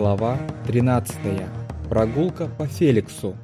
Глава 13. Прогулка по Феликсу.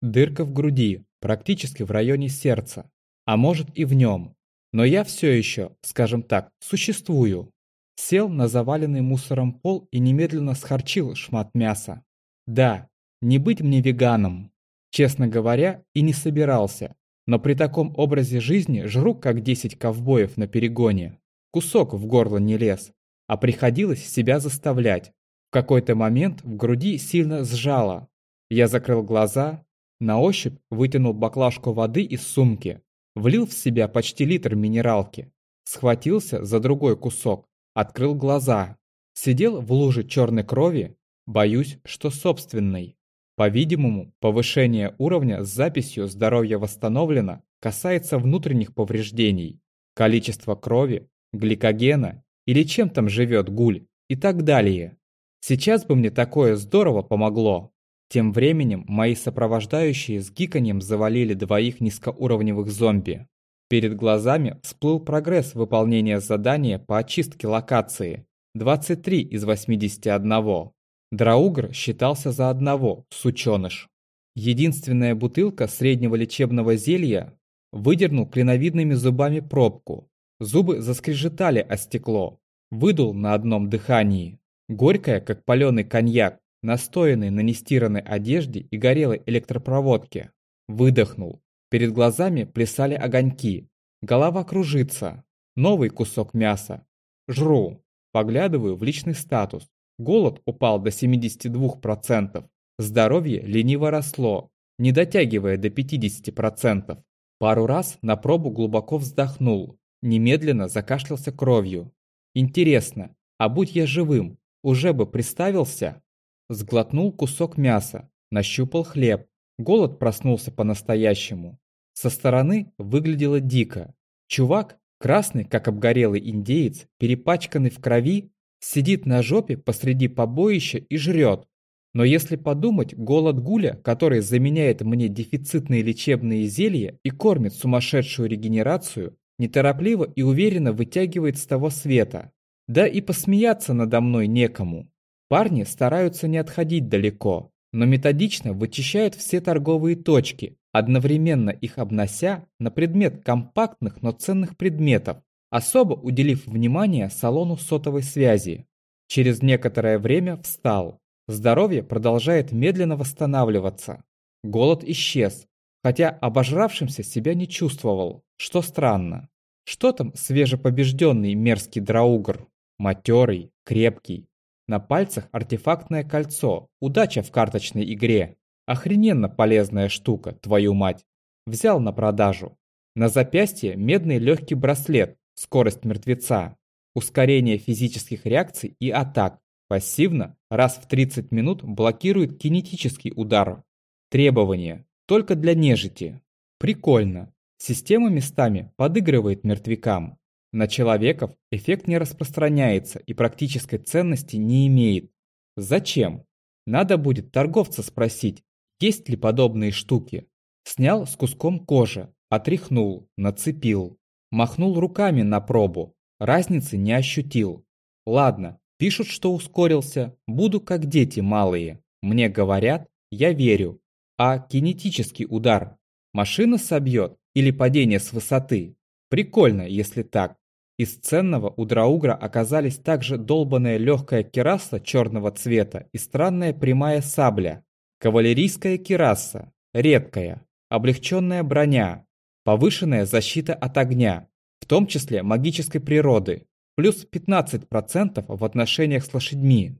Дырка в груди, практически в районе сердца, а может и в нем. Но я все еще, скажем так, существую. Сел на заваленный мусором пол и немедленно схарчил шмат мяса. Да, не быть мне веганом. Честно говоря, и не собирался. Но при таком образе жизни жру, как 10 ковбоев на перегоне. Кусок в горло не лез, а приходилось себя заставлять. Какой-то момент в груди сильно сжало. Я закрыл глаза, на ощупь вытянул баклажку воды из сумки, влил в себя почти литр минералки, схватился за другой кусок, открыл глаза. Сидел в луже черной крови, боюсь, что собственной. По-видимому, повышение уровня с записью «Здоровье восстановлено» касается внутренних повреждений, количества крови, гликогена или чем там живет гуль и так далее. Сейчас бы мне такое здорово помогло. Тем временем мои сопровождающие с гиканьем завалили двоих низкоуровневых зомби. Перед глазами всплыл прогресс выполнения задания по очистке локации. 23 из 81. Драугр считался за одного, сученыш. Единственная бутылка среднего лечебного зелья выдернул клиновидными зубами пробку. Зубы заскрежетали о стекло. Выдул на одном дыхании. Горькая, как паленый коньяк, настоянный на нестиранной одежде и горелой электропроводке. Выдохнул. Перед глазами плясали огоньки. Голова кружится. Новый кусок мяса. Жру. Поглядываю в личный статус. Голод упал до 72%. Здоровье лениво росло, не дотягивая до 50%. Пару раз на пробу глубоко вздохнул. Немедленно закашлялся кровью. Интересно, а будь я живым, уже бы приставился? Сглотнул кусок мяса, нащупал хлеб. Голод проснулся по-настоящему. Со стороны выглядело дико. Чувак, красный, как обгорелый индеец, перепачканный в крови, сидит на жопе посреди побоища и жрет. Но если подумать, голод гуля, который заменяет мне дефицитные лечебные зелья и кормит сумасшедшую регенерацию, неторопливо и уверенно вытягивает с того света. Да и посмеяться надо мной некому. Парни стараются не отходить далеко, но методично вычищают все торговые точки, одновременно их обнося на предмет компактных, но ценных предметов, особо уделив внимание салону сотовой связи. Через некоторое время встал. Здоровье продолжает медленно восстанавливаться. Голод исчез, хотя обожравшимся себя не чувствовал, что странно. Что там свежепобежденный мерзкий драугр? Матерый, крепкий. На пальцах артефактное кольцо. Удача в карточной игре. Охрененно полезная штука, твою мать. Взял на продажу. На запястье медный легкий браслет. Скорость мертвеца. Ускорение физических реакций и атак. Пассивно раз в 30 минут блокирует кинетический удар. Требования. Только для нежити. Прикольно. Система местами подыгрывает мертвякам. На человеков эффект не распространяется и практической ценности не имеет. Зачем? Надо будет торговца спросить, есть ли подобные штуки. Снял с куском кожи, отряхнул, нацепил. Махнул руками на пробу. Разницы не ощутил. Ладно, пишут, что ускорился. Буду как дети малые. Мне говорят, я верю. А кинетический удар машина собьет или падение с высоты? Прикольно, если так. Из ценного у Драугра оказались также долбанная легкая кераса черного цвета и странная прямая сабля. Кавалерийская кераса, редкая, облегченная броня, повышенная защита от огня, в том числе магической природы, плюс 15% в отношениях с лошадьми.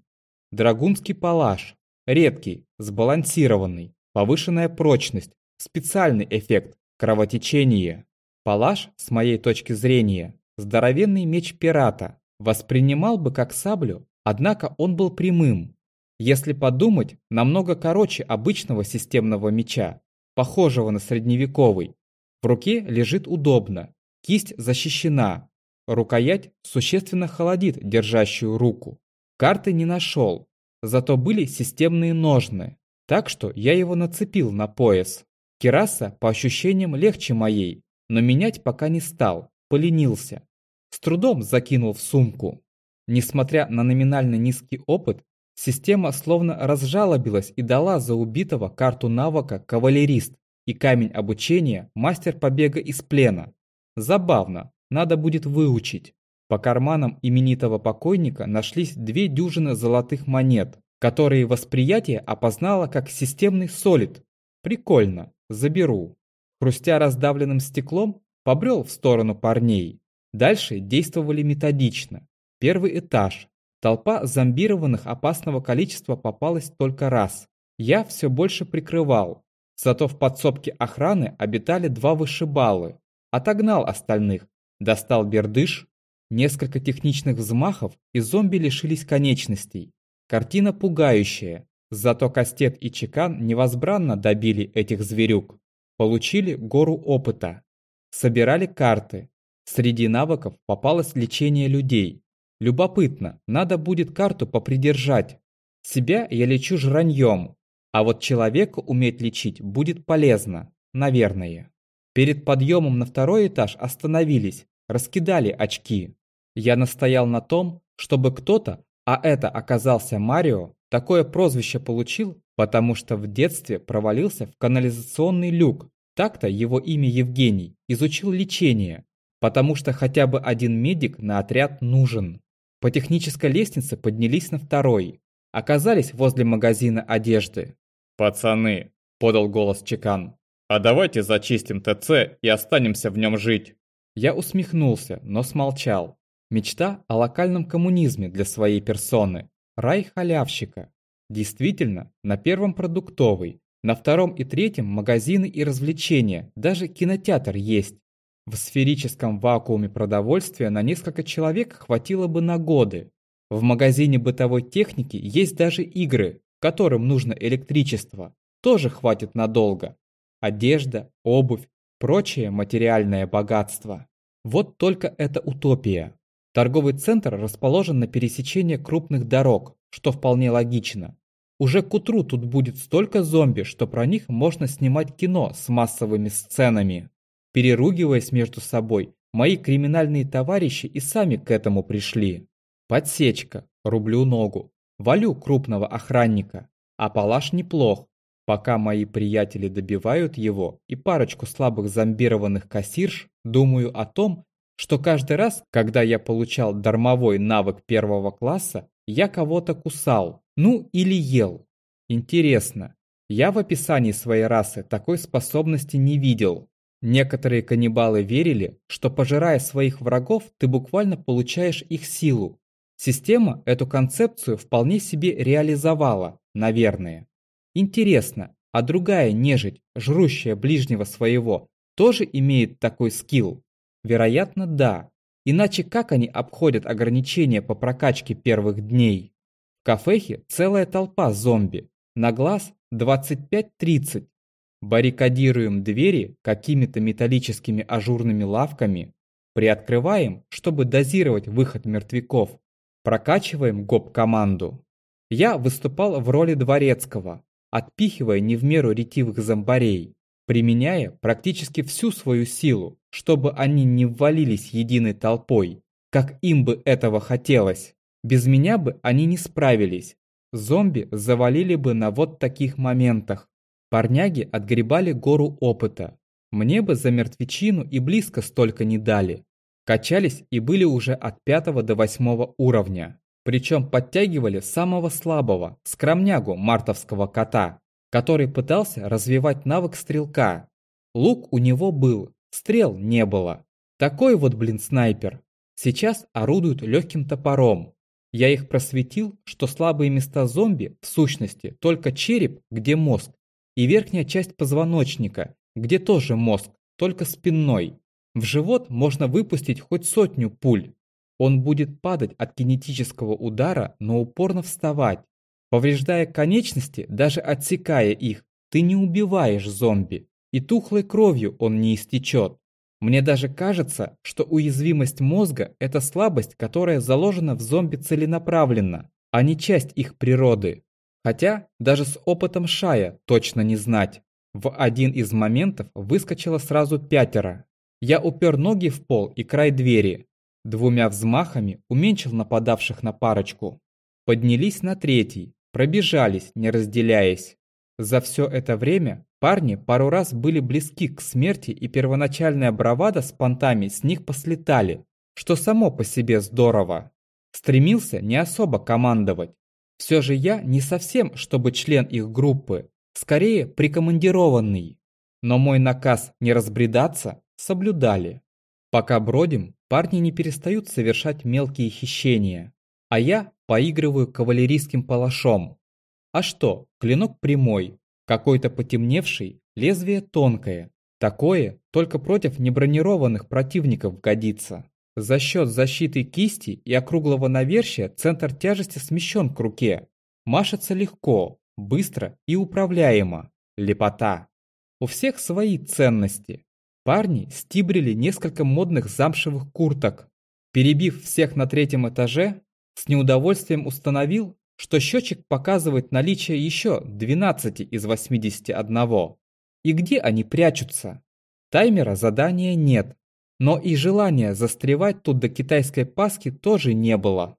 Драгунский палаш, редкий, сбалансированный, повышенная прочность, специальный эффект, кровотечение. Палаш, с моей точки зрения, Здоровенный меч пирата воспринимал бы как саблю, однако он был прямым. Если подумать, намного короче обычного системного меча, похожего на средневековый. В руке лежит удобно, кисть защищена, рукоять существенно холодит держащую руку. Карты не нашел, зато были системные ножны, так что я его нацепил на пояс. Кераса по ощущениям легче моей, но менять пока не стал, поленился. С трудом закинул в сумку. Несмотря на номинально низкий опыт, Система словно разжалобилась и дала за убитого карту навыка «Кавалерист» и камень обучения «Мастер побега из плена». Забавно, надо будет выучить. По карманам именитого покойника нашлись две дюжины золотых монет, которые восприятие опознало как системный солид. Прикольно, заберу. Хрустя раздавленным стеклом, побрел в сторону парней. Дальше действовали методично. Первый этаж. Толпа зомбированных опасного количества попалась только раз. Я все больше прикрывал. Зато в подсобке охраны обитали два вышибалы. Отогнал остальных. Достал бердыш. Несколько техничных взмахов, и зомби лишились конечностей. Картина пугающая. Зато Кастет и Чекан невозбранно добили этих зверюк. Получили гору опыта. Собирали карты. Среди навыков попалось лечение людей. Любопытно, надо будет карту попридержать. Себя я лечу жраньем, а вот человека уметь лечить будет полезно, наверное. Перед подъемом на второй этаж остановились, раскидали очки. Я настоял на том, чтобы кто-то а это оказался Марио, такое прозвище получил, потому что в детстве провалился в канализационный люк. Так-то его имя Евгений, изучил лечение, потому что хотя бы один медик на отряд нужен. По технической лестнице поднялись на второй, оказались возле магазина одежды. «Пацаны», – подал голос Чекан, – «а давайте зачистим ТЦ и останемся в нем жить». Я усмехнулся, но смолчал. Мечта о локальном коммунизме для своей персоны. Рай халявщика. Действительно, на первом продуктовый, на втором и третьем магазины и развлечения, даже кинотеатр есть. В сферическом вакууме продовольствия на несколько человек хватило бы на годы. В магазине бытовой техники есть даже игры, которым нужно электричество. Тоже хватит надолго. Одежда, обувь, прочее материальное богатство. Вот только это утопия. Торговый центр расположен на пересечении крупных дорог, что вполне логично. Уже к утру тут будет столько зомби, что про них можно снимать кино с массовыми сценами. Переругиваясь между собой, мои криминальные товарищи и сами к этому пришли. Подсечка, рублю ногу, валю крупного охранника, а палаш неплох. Пока мои приятели добивают его и парочку слабых зомбированных кассирш, думаю о том, что каждый раз, когда я получал дармовой навык первого класса, я кого-то кусал, ну или ел. Интересно, я в описании своей расы такой способности не видел. Некоторые каннибалы верили, что пожирая своих врагов, ты буквально получаешь их силу. Система эту концепцию вполне себе реализовала, наверное. Интересно, а другая нежить, жрущая ближнего своего, тоже имеет такой скилл? Вероятно, да. Иначе как они обходят ограничения по прокачке первых дней? Кафехе целая толпа зомби. На глаз 25-30. Баррикадируем двери какими-то металлическими ажурными лавками. Приоткрываем, чтобы дозировать выход мертвяков. Прокачиваем гоп-команду. Я выступал в роли дворецкого, отпихивая не в меру ретивых зомбарей применяя практически всю свою силу, чтобы они не ввалились единой толпой, как им бы этого хотелось. Без меня бы они не справились. Зомби завалили бы на вот таких моментах. Парняги отгребали гору опыта. Мне бы за мертвечину и близко столько не дали. Качались и были уже от пятого до восьмого уровня. Причем подтягивали самого слабого, скромнягу мартовского кота который пытался развивать навык стрелка. Лук у него был, стрел не было. Такой вот, блин, снайпер. Сейчас орудуют легким топором. Я их просветил, что слабые места зомби, в сущности, только череп, где мозг, и верхняя часть позвоночника, где тоже мозг, только спинной. В живот можно выпустить хоть сотню пуль. Он будет падать от кинетического удара, но упорно вставать. Повреждая конечности, даже отсекая их, ты не убиваешь зомби, и тухлой кровью он не истечет. Мне даже кажется, что уязвимость мозга – это слабость, которая заложена в зомби целенаправленно, а не часть их природы. Хотя даже с опытом Шая точно не знать. В один из моментов выскочило сразу пятеро. Я упер ноги в пол и край двери. Двумя взмахами уменьшил нападавших на парочку. Поднялись на третий, пробежались, не разделяясь. За все это время парни пару раз были близки к смерти и первоначальная бравада с понтами с них послетали, что само по себе здорово. Стремился не особо командовать. Все же я не совсем, чтобы член их группы, скорее прикомандированный. Но мой наказ не разбредаться соблюдали. Пока бродим, парни не перестают совершать мелкие хищения, а я поигрываю кавалерийским палашом. А что, клинок прямой, какой-то потемневший, лезвие тонкое. Такое только против небронированных противников годится. За счет защиты кисти и округлого навершия центр тяжести смещен к руке. Машется легко, быстро и управляемо. Лепота. У всех свои ценности. Парни стибрили несколько модных замшевых курток. Перебив всех на третьем этаже, с неудовольствием установил, что счетчик показывает наличие еще 12 из 81. И где они прячутся? Таймера задания нет, но и желания застревать тут до китайской Пасхи тоже не было.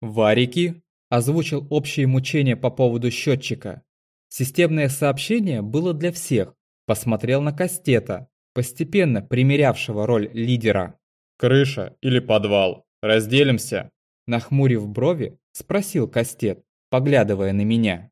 «Варики», – озвучил общее мучение по поводу счетчика. Системное сообщение было для всех. Посмотрел на Кастета, постепенно примерявшего роль лидера. «Крыша или подвал? Разделимся?» Нахмурив брови, спросил Кастет, поглядывая на меня.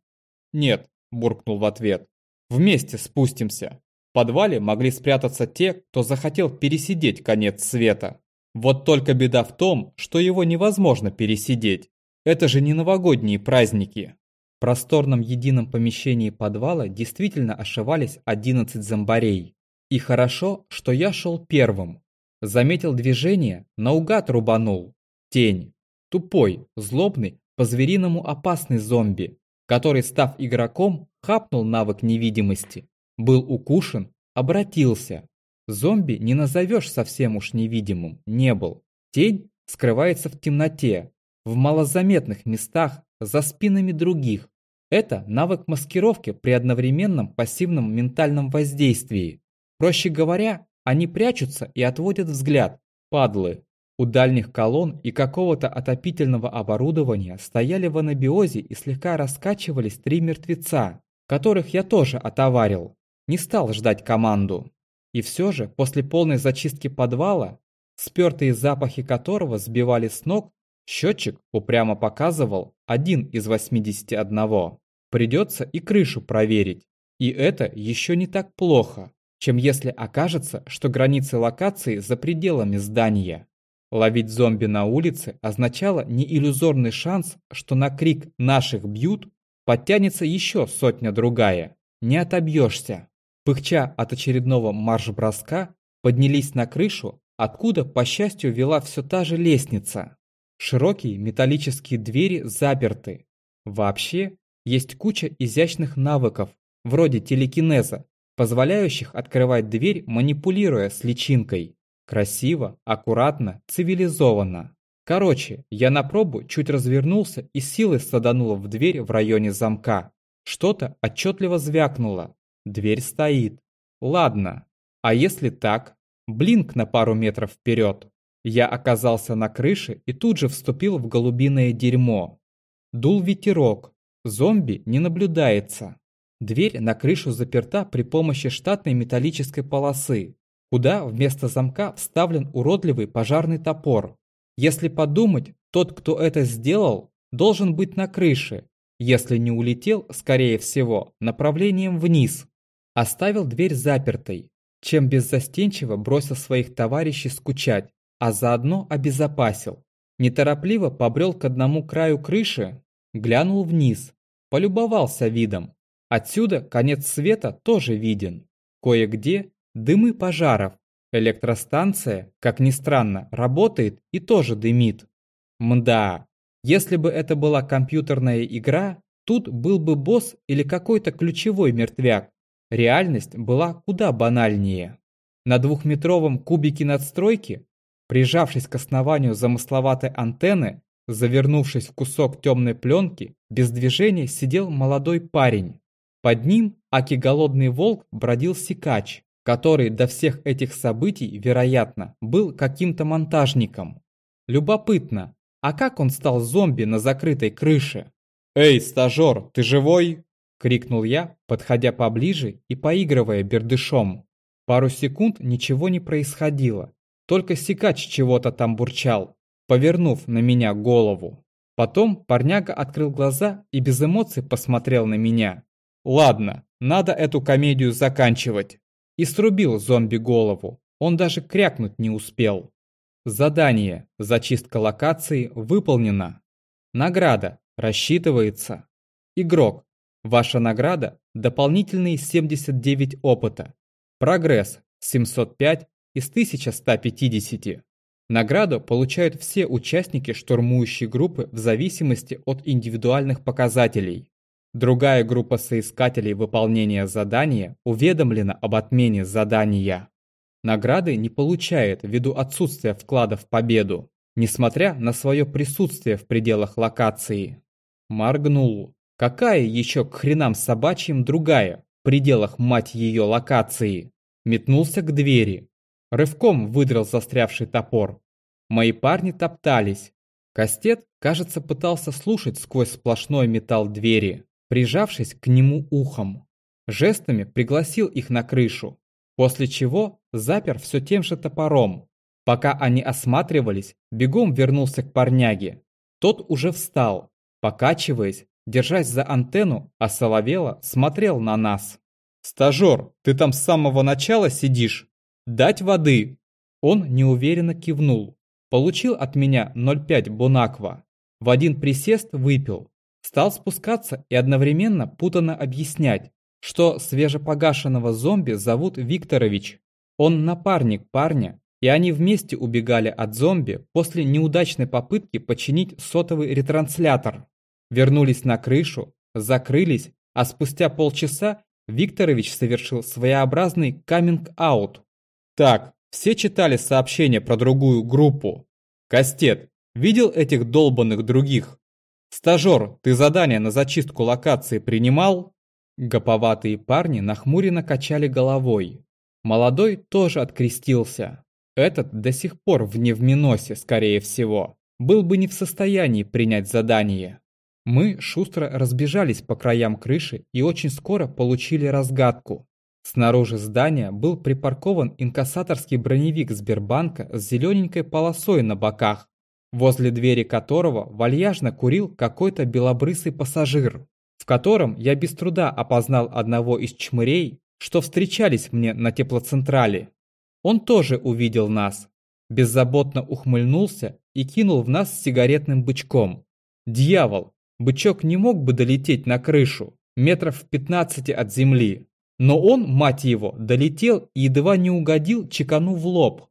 «Нет», – буркнул в ответ. «Вместе спустимся. В подвале могли спрятаться те, кто захотел пересидеть конец света. Вот только беда в том, что его невозможно пересидеть. Это же не новогодние праздники. В просторном едином помещении подвала действительно ошивались 11 зомбарей. И хорошо, что я шел первым. Заметил движение, наугад рубанул. Тень. Тупой, злобный, по-звериному опасный зомби, который, став игроком, хапнул навык невидимости был укушен, обратился. Зомби не назовешь совсем уж невидимым, не был. Тень скрывается в темноте, в малозаметных местах, за спинами других. Это навык маскировки при одновременном пассивном ментальном воздействии. Проще говоря, они прячутся и отводят взгляд, падлы. У дальних колонн и какого-то отопительного оборудования стояли в анабиозе и слегка раскачивались три мертвеца, которых я тоже отоварил не стал ждать команду. И все же, после полной зачистки подвала, спертые запахи которого сбивали с ног, счетчик упрямо показывал один из 81. Придется и крышу проверить. И это еще не так плохо, чем если окажется, что границы локации за пределами здания. Ловить зомби на улице означало не иллюзорный шанс, что на крик «наших бьют» подтянется еще сотня-другая. Не отобьешься. Пыхча от очередного марш-броска, поднялись на крышу, откуда, по счастью, вела все та же лестница. Широкие металлические двери заперты. Вообще, есть куча изящных навыков, вроде телекинеза, позволяющих открывать дверь, манипулируя с личинкой. Красиво, аккуратно, цивилизованно. Короче, я на пробу чуть развернулся и силой саданул в дверь в районе замка. Что-то отчетливо звякнуло, Дверь стоит. Ладно. А если так? Блинк на пару метров вперед. Я оказался на крыше и тут же вступил в голубиное дерьмо. Дул ветерок. Зомби не наблюдается. Дверь на крышу заперта при помощи штатной металлической полосы, куда вместо замка вставлен уродливый пожарный топор. Если подумать, тот, кто это сделал, должен быть на крыше. Если не улетел, скорее всего, направлением вниз. Оставил дверь запертой, чем беззастенчиво бросил своих товарищей скучать, а заодно обезопасил. Неторопливо побрел к одному краю крыши, глянул вниз, полюбовался видом. Отсюда конец света тоже виден. Кое-где дымы пожаров. Электростанция, как ни странно, работает и тоже дымит. Мда, если бы это была компьютерная игра, тут был бы босс или какой-то ключевой мертвяк. Реальность была куда банальнее. На двухметровом кубике надстройки, прижавшись к основанию замысловатой антенны, завернувшись в кусок темной пленки, без движения сидел молодой парень. Под ним аки голодный волк бродил сикач, который до всех этих событий, вероятно, был каким-то монтажником. Любопытно, а как он стал зомби на закрытой крыше? «Эй, стажер, ты живой?» – крикнул я, подходя поближе и поигрывая бердышом. Пару секунд ничего не происходило, только сикач чего-то там бурчал, повернув на меня голову. Потом парняга открыл глаза и без эмоций посмотрел на меня. «Ладно, надо эту комедию заканчивать». И срубил зомби голову. Он даже крякнуть не успел. Задание «Зачистка локации» выполнено. Награда рассчитывается. Игрок. Ваша награда – дополнительные 79 опыта. Прогресс – 705 из 1150. Награду получают все участники штурмующей группы в зависимости от индивидуальных показателей. Другая группа соискателей выполнения задания уведомлена об отмене задания. Награды не получает ввиду отсутствия вклада в победу, несмотря на свое присутствие в пределах локации. Моргнул. Какая еще к хренам собачьим другая, в пределах мать ее локации? Метнулся к двери. Рывком выдрал застрявший топор. Мои парни топтались. Кастет, кажется, пытался слушать сквозь сплошной металл двери, прижавшись к нему ухом. Жестами пригласил их на крышу, после чего запер все тем же топором. Пока они осматривались, бегом вернулся к парняге. Тот уже встал, Покачиваясь, держась за антенну, а Соловела смотрел на нас. «Стажер, ты там с самого начала сидишь? Дать воды?» Он неуверенно кивнул. Получил от меня 0,5 бонаква. В один присест выпил. Стал спускаться и одновременно путанно объяснять, что свежепогашенного зомби зовут Викторович. Он напарник парня, и они вместе убегали от зомби после неудачной попытки починить сотовый ретранслятор. Вернулись на крышу, закрылись, а спустя полчаса Викторович совершил своеобразный каминг-аут. Так, все читали сообщение про другую группу. Кастет, видел этих долбанных других? Стажер, ты задание на зачистку локации принимал? Гоповатые парни нахмуренно качали головой. Молодой тоже открестился. Этот до сих пор в невминосе, скорее всего. Был бы не в состоянии принять задание. Мы шустро разбежались по краям крыши и очень скоро получили разгадку. Снаружи здания был припаркован инкассаторский броневик Сбербанка с зелененькой полосой на боках, возле двери которого вальяжно курил какой-то белобрысый пассажир, в котором я без труда опознал одного из чмырей, что встречались мне на теплоцентрале. Он тоже увидел нас, беззаботно ухмыльнулся и кинул в нас сигаретным бычком. Дьявол, Бычок не мог бы долететь на крышу, метров в 15 от земли. Но он, мать его, долетел и едва не угодил чекану в лоб.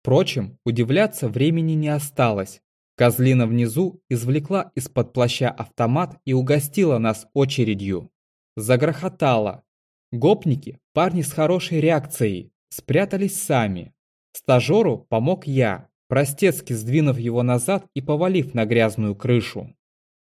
Впрочем, удивляться времени не осталось. Козлина внизу извлекла из-под плаща автомат и угостила нас очередью. Загрохотало. Гопники, парни с хорошей реакцией, спрятались сами. Стажеру помог я, простецки сдвинув его назад и повалив на грязную крышу.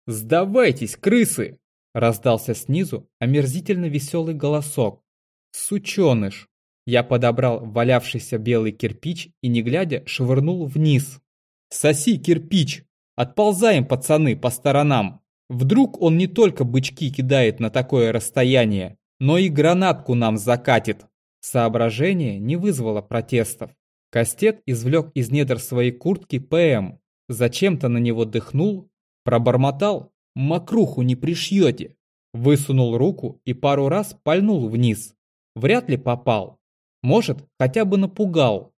«Сдавайтесь, крысы!» Раздался снизу омерзительно веселый голосок. «Сученыш!» Я подобрал валявшийся белый кирпич и, не глядя, швырнул вниз. «Соси кирпич! Отползаем, пацаны, по сторонам! Вдруг он не только бычки кидает на такое расстояние, но и гранатку нам закатит!» Соображение не вызвало протестов. Кастет извлек из недр своей куртки ПМ, зачем-то на него дыхнул, Пробормотал, мокруху не пришьете. Высунул руку и пару раз пальнул вниз. Вряд ли попал. Может, хотя бы напугал.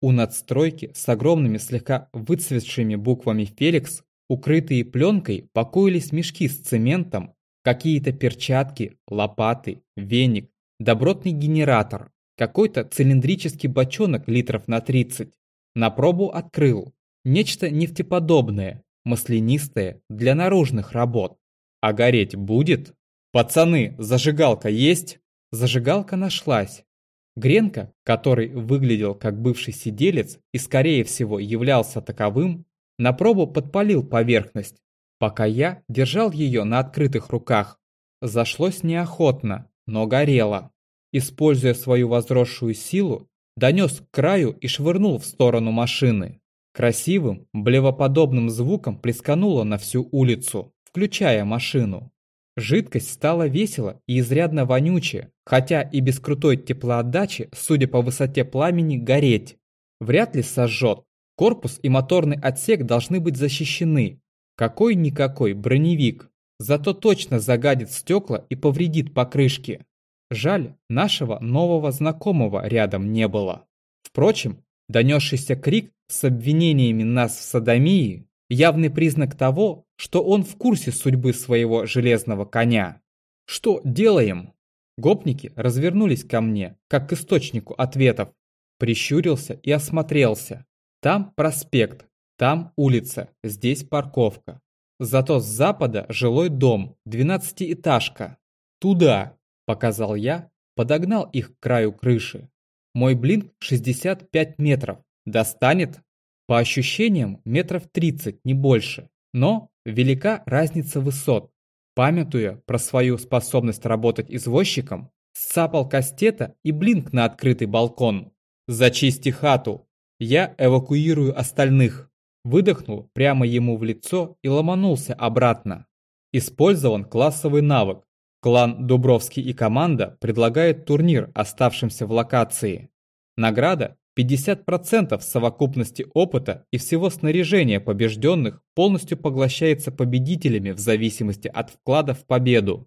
У надстройки с огромными слегка выцветшими буквами «Феликс», укрытые пленкой, покоились мешки с цементом, какие-то перчатки, лопаты, веник, добротный генератор, какой-то цилиндрический бочонок литров на 30. На пробу открыл. Нечто нефтеподобное, маслянистое для наружных работ. А гореть будет? Пацаны, зажигалка есть? Зажигалка нашлась. Гренка, который выглядел как бывший сиделец и скорее всего являлся таковым, на пробу подпалил поверхность, пока я держал ее на открытых руках. Зашлось неохотно, но горело. Используя свою возросшую силу, донес к краю и швырнул в сторону машины. Красивым, блевоподобным звуком плескануло на всю улицу, включая машину. Жидкость стала весело и изрядно вонючая, хотя и без крутой теплоотдачи, судя по высоте пламени, гореть. Вряд ли сожжет. Корпус и моторный отсек должны быть защищены. Какой-никакой броневик. Зато точно загадит стекла и повредит покрышки. Жаль, нашего нового знакомого рядом не было. Впрочем, донесшийся крик с обвинениями нас в садомии – явный признак того, что он в курсе судьбы своего железного коня. Что делаем? Гопники развернулись ко мне, как к источнику ответов. Прищурился и осмотрелся. Там проспект, там улица, здесь парковка. Зато с запада жилой дом, двенадцатиэтажка. Туда, показал я, подогнал их к краю крыши. Мой блин 65 метров. Достанет? По ощущениям, метров 30, не больше. Но велика разница высот. Памятуя про свою способность работать извозчиком, сцапал кастета и блинк на открытый балкон. «Зачисти хату! Я эвакуирую остальных!» Выдохнул прямо ему в лицо и ломанулся обратно. Использован классовый навык. Клан Дубровский и команда предлагает турнир оставшимся в локации. Награда 50% совокупности опыта и всего снаряжения побежденных полностью поглощается победителями в зависимости от вклада в победу.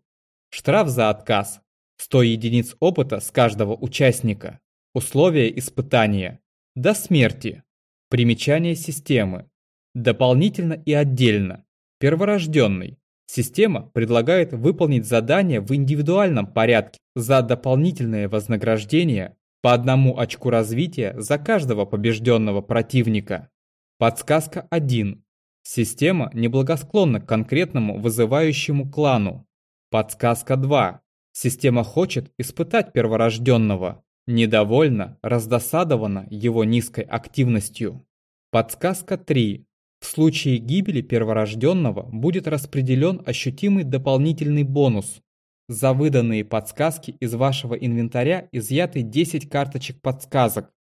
Штраф за отказ. 100 единиц опыта с каждого участника. Условия испытания. До смерти. Примечание системы. Дополнительно и отдельно. Перворожденный. Система предлагает выполнить задание в индивидуальном порядке за дополнительное вознаграждение по одному очку развития за каждого побежденного противника. Подсказка 1. Система неблагосклонна к конкретному вызывающему клану. Подсказка 2. Система хочет испытать перворожденного. Недовольна, раздосадована его низкой активностью. Подсказка 3. В случае гибели перворожденного будет распределен ощутимый дополнительный бонус. За выданные подсказки из вашего инвентаря изъяты 10 карточек подсказок.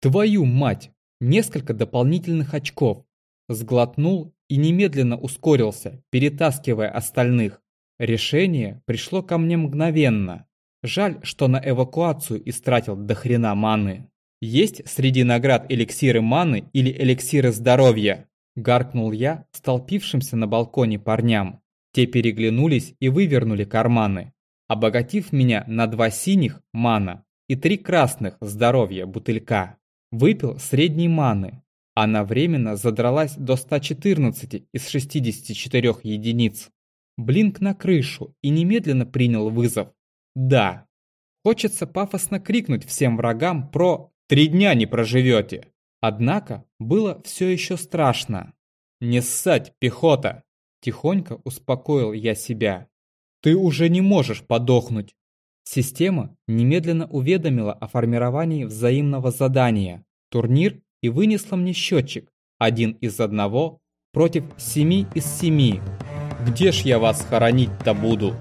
Твою мать! Несколько дополнительных очков. Сглотнул и немедленно ускорился, перетаскивая остальных. Решение пришло ко мне мгновенно. Жаль, что на эвакуацию истратил до хрена маны. Есть среди наград эликсиры маны или эликсиры здоровья? Гаркнул я столпившимся на балконе парням. Те переглянулись и вывернули карманы, обогатив меня на два синих мана и три красных здоровья бутылька. Выпил средней маны. Она временно задралась до 114 из 64 единиц. Блинк на крышу и немедленно принял вызов. Да. Хочется пафосно крикнуть всем врагам про «Три дня не проживете!» Однако было все еще страшно. «Не ссать, пехота!» Тихонько успокоил я себя. Ты уже не можешь подохнуть. Система немедленно уведомила о формировании взаимного задания, турнир и вынесла мне счетчик. Один из одного против семи из семи. Где ж я вас хоронить-то буду?